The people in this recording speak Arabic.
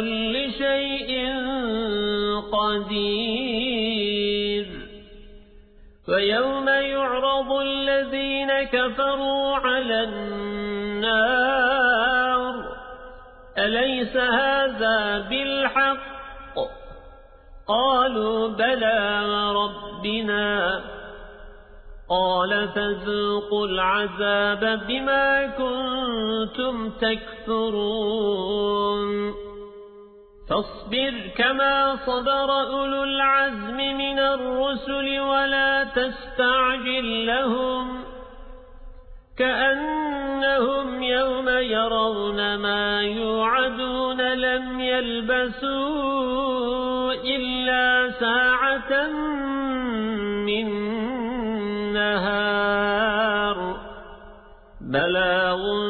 كل شيء قدير. ويوم يعرض الذين كفروا على النار. أليس هذا بالحق؟ قالوا بلى وربنا قال فذوقوا العذاب بما كنتم تكفرون. فاصبر كما صبر أولو العزم من الرسل ولا تستعجل لهم كأنهم يوم يرون ما يوعدون لم يلبسوا إلا ساعة من نهار بلاغ